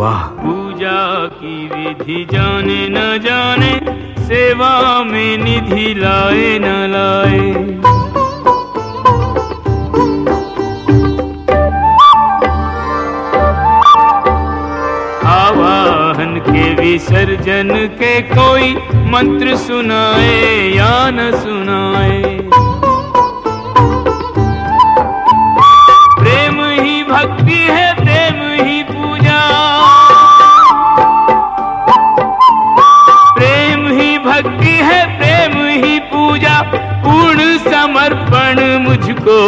वाह। पूजा की विधि जाने न जाने, सेवा में निधि लाए न लाए। आवाहन के विसर्जन के कोई मंत्र सुनाए या न सुनाए। प्रेम ही भक्ति है, प्रेम ही पूजा भक्ति है प्रेम ही पूजा पूर्ण समर्पण मुझको।